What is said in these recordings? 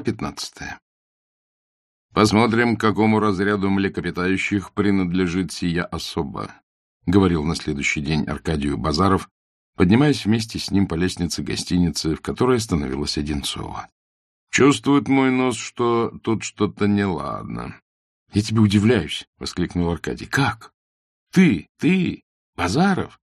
Глава 15. «Посмотрим, к какому разряду млекопитающих принадлежит сия особа», — говорил на следующий день Аркадию Базаров, поднимаясь вместе с ним по лестнице гостиницы, в которой остановилась Одинцова. «Чувствует мой нос, что тут что-то неладно». «Я тебе удивляюсь», — воскликнул Аркадий. «Как? Ты, ты, Базаров,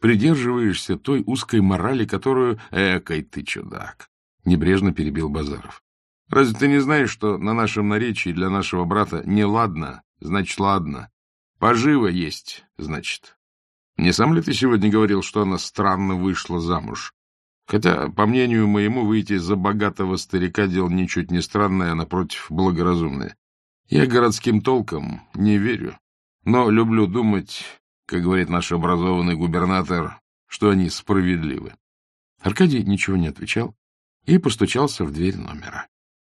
придерживаешься той узкой морали, которую... Экой ты чудак!» — небрежно перебил Базаров. Разве ты не знаешь, что на нашем наречии для нашего брата не ладно, значит ладно. Поживо есть, значит. Не сам ли ты сегодня говорил, что она странно вышла замуж? Хотя, по мнению моему, выйти за богатого старика дело ничуть не странное, а, напротив, благоразумное. Я городским толком не верю, но люблю думать, как говорит наш образованный губернатор, что они справедливы. Аркадий ничего не отвечал и постучался в дверь номера.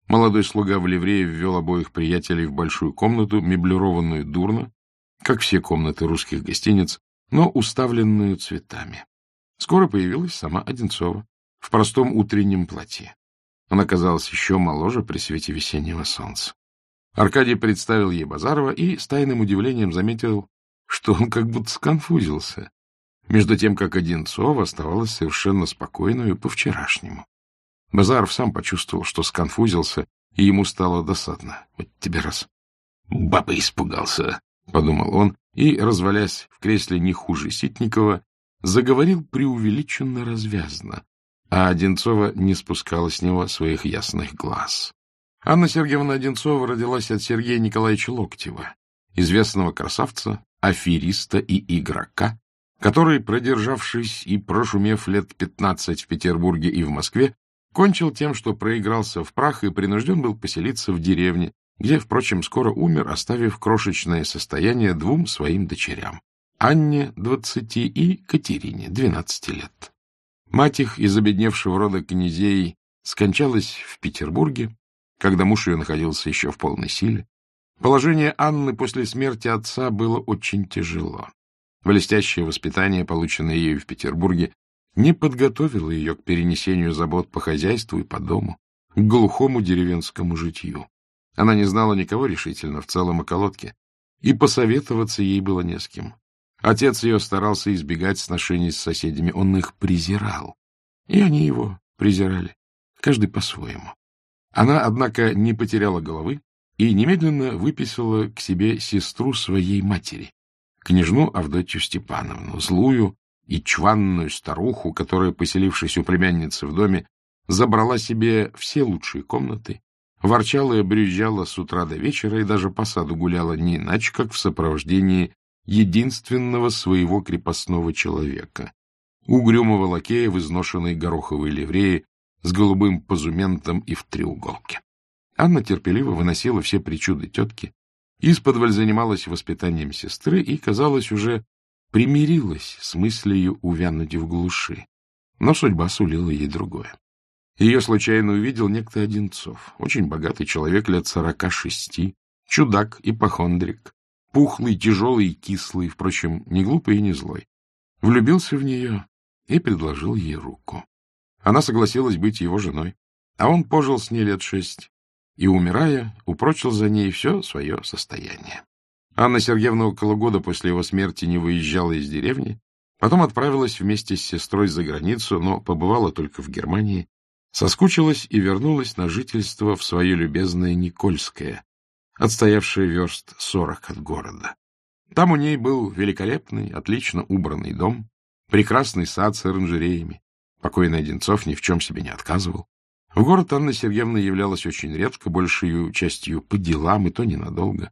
Молодой слуга в ливрее ввел обоих приятелей в большую комнату, меблированную дурно, как все комнаты русских гостиниц, но уставленную цветами. Скоро появилась сама Одинцова в простом утреннем платье. Она казалась еще моложе при свете весеннего солнца. Аркадий представил ей Базарова и с тайным удивлением заметил, что он как будто сконфузился, между тем, как Одинцова оставалась совершенно спокойную по-вчерашнему. Базаров сам почувствовал, что сконфузился, и ему стало досадно. Вот тебе раз. Баба испугался, — подумал он, и, развалясь в кресле не хуже Ситникова, заговорил преувеличенно развязно, а Одинцова не спускала с него своих ясных глаз. Анна Сергеевна Одинцова родилась от Сергея Николаевича Локтева, известного красавца, афериста и игрока, который, продержавшись и прошумев лет пятнадцать в Петербурге и в Москве, Кончил тем, что проигрался в прах и принужден был поселиться в деревне, где, впрочем, скоро умер, оставив крошечное состояние двум своим дочерям — Анне, двадцати, и Катерине, двенадцати лет. Мать их из обедневшего рода князей скончалась в Петербурге, когда муж ее находился еще в полной силе. Положение Анны после смерти отца было очень тяжело. Блестящее воспитание, полученное ею в Петербурге, не подготовила ее к перенесению забот по хозяйству и по дому, к глухому деревенскому житью. Она не знала никого решительно в целом околотке, и посоветоваться ей было не с кем. Отец ее старался избегать сношений с соседями, он их презирал, и они его презирали, каждый по-своему. Она, однако, не потеряла головы и немедленно выписала к себе сестру своей матери, княжну Авдотью Степановну, злую, и чванную старуху, которая, поселившись у племянницы в доме, забрала себе все лучшие комнаты, ворчала и брюзжала с утра до вечера и даже по саду гуляла не иначе, как в сопровождении единственного своего крепостного человека, угрюмого лакея в изношенной гороховой ливреи с голубым позументом и в треуголке. Анна терпеливо выносила все причуды тетки, исподволь занималась воспитанием сестры и, казалось, уже примирилась с мыслью увянуть в глуши, но судьба сулила ей другое. Ее случайно увидел некто Одинцов, очень богатый человек лет сорока шести, чудак, ипохондрик, пухлый, тяжелый и кислый, впрочем, не глупый и не злой. Влюбился в нее и предложил ей руку. Она согласилась быть его женой, а он пожил с ней лет шесть и, умирая, упрочил за ней все свое состояние. Анна Сергеевна около года после его смерти не выезжала из деревни, потом отправилась вместе с сестрой за границу, но побывала только в Германии, соскучилась и вернулась на жительство в свое любезное Никольское, отстоявшее верст сорок от города. Там у ней был великолепный, отлично убранный дом, прекрасный сад с оранжереями. Покойный Одинцов ни в чем себе не отказывал. В город Анна Сергеевна являлась очень редко, большей частью по делам, и то ненадолго.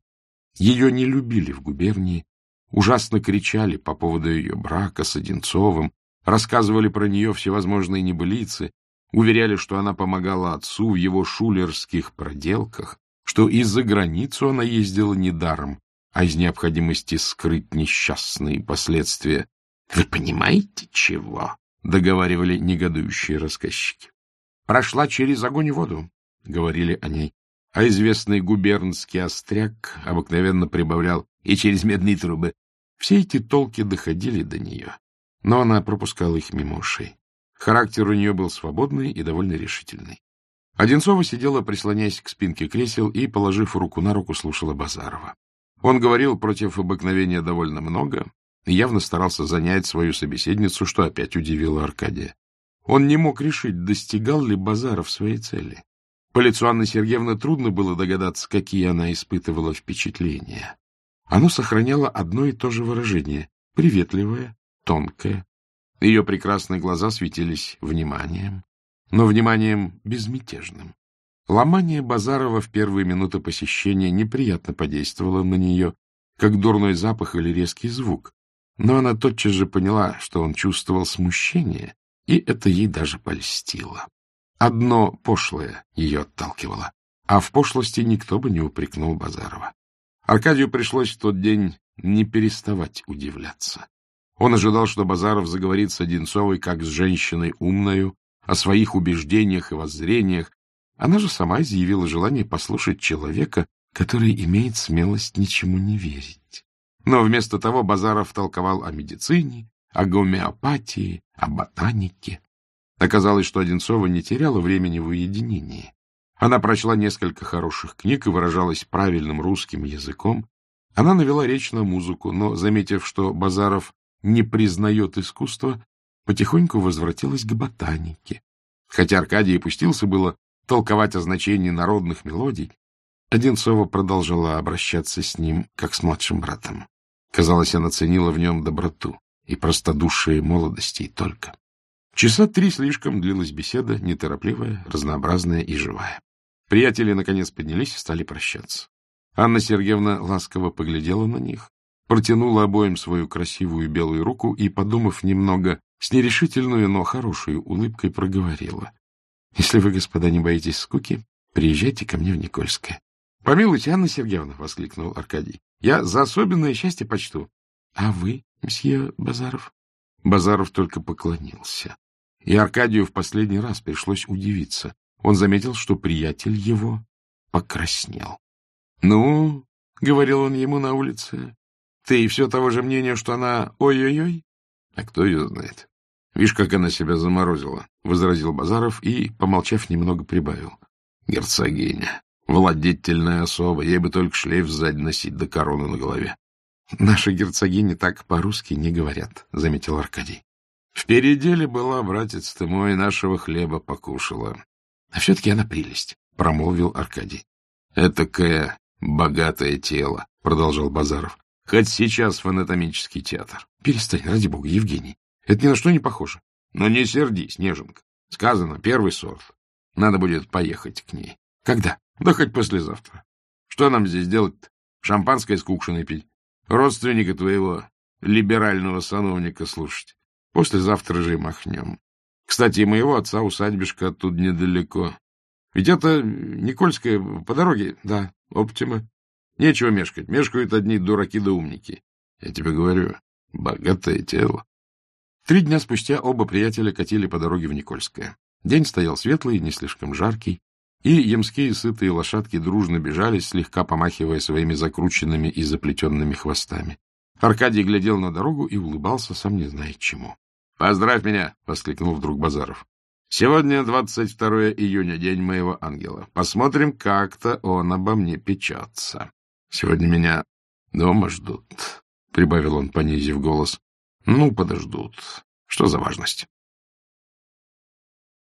Ее не любили в губернии, ужасно кричали по поводу ее брака с Одинцовым, рассказывали про нее всевозможные небылицы, уверяли, что она помогала отцу в его шулерских проделках, что из-за границу она ездила недаром, а из необходимости скрыть несчастные последствия. — Вы понимаете, чего? — договаривали негодующие рассказчики. — Прошла через огонь и воду, — говорили о ней а известный губернский остряк обыкновенно прибавлял и через медные трубы. Все эти толки доходили до нее, но она пропускала их мимо ушей. Характер у нее был свободный и довольно решительный. Одинцова сидела, прислоняясь к спинке кресел и, положив руку на руку, слушала Базарова. Он говорил против обыкновения довольно много и явно старался занять свою собеседницу, что опять удивило Аркадия. Он не мог решить, достигал ли Базаров своей цели. По лицу Анны Сергеевны трудно было догадаться, какие она испытывала впечатления. Оно сохраняло одно и то же выражение — приветливое, тонкое. Ее прекрасные глаза светились вниманием, но вниманием безмятежным. Ломание Базарова в первые минуты посещения неприятно подействовало на нее, как дурной запах или резкий звук, но она тотчас же поняла, что он чувствовал смущение, и это ей даже польстило. Одно пошлое ее отталкивало, а в пошлости никто бы не упрекнул Базарова. Аркадию пришлось в тот день не переставать удивляться. Он ожидал, что Базаров заговорит с Одинцовой как с женщиной умною, о своих убеждениях и воззрениях. Она же сама изъявила желание послушать человека, который имеет смелость ничему не верить. Но вместо того Базаров толковал о медицине, о гомеопатии, о ботанике. Оказалось, что Одинцова не теряла времени в уединении. Она прочла несколько хороших книг и выражалась правильным русским языком. Она навела речь на музыку, но, заметив, что Базаров не признает искусства, потихоньку возвратилась к ботанике. Хотя Аркадий пустился было толковать о значении народных мелодий, Одинцова продолжала обращаться с ним, как с младшим братом. Казалось, она ценила в нем доброту и простодушие молодости и только. Часа три слишком длилась беседа, неторопливая, разнообразная и живая. Приятели, наконец, поднялись и стали прощаться. Анна Сергеевна ласково поглядела на них, протянула обоим свою красивую белую руку и, подумав немного, с нерешительной, но хорошей улыбкой проговорила. — Если вы, господа, не боитесь скуки, приезжайте ко мне в Никольское. — Помилуйте, Анна Сергеевна, — воскликнул Аркадий. — Я за особенное счастье почту. — А вы, мсье Базаров? Базаров только поклонился. И Аркадию в последний раз пришлось удивиться. Он заметил, что приятель его покраснел. — Ну, — говорил он ему на улице, — ты все того же мнения, что она ой-ой-ой? — А кто ее знает? Видишь, как она себя заморозила, — возразил Базаров и, помолчав, немного прибавил. — Герцогиня, владетельная особа, ей бы только шлейф сзади носить да корону на голове. — Наши герцогини так по-русски не говорят, — заметил Аркадий. — В переделе была, братец ты мой, нашего хлеба покушала. — А все-таки она прелесть, — промолвил Аркадий. — Этакое богатое тело, — продолжал Базаров. — Хоть сейчас в анатомический театр. — Перестань, ради бога, Евгений. Это ни на что не похоже. — Но не сердись, Неженка. Сказано, первый сорт. Надо будет поехать к ней. — Когда? — Да хоть послезавтра. Что нам здесь делать-то? Шампанское с кукшиной пить? Родственника твоего либерального сановника слушать? Послезавтра же и махнем. Кстати, и моего отца усадьбишка оттуда недалеко. Ведь это Никольская по дороге, да, оптима. Нечего мешкать. Мешкают одни дураки да умники. Я тебе говорю, богатое тело. Три дня спустя оба приятеля катили по дороге в Никольское. День стоял светлый, не слишком жаркий, и ямские сытые лошадки дружно бежали, слегка помахивая своими закрученными и заплетенными хвостами. Аркадий глядел на дорогу и улыбался, сам не зная чему. — Поздравь меня! — воскликнул вдруг Базаров. — Сегодня 22 июня, день моего ангела. Посмотрим, как-то он обо мне печется. Сегодня меня дома ждут, — прибавил он, понизив голос. — Ну, подождут. Что за важность?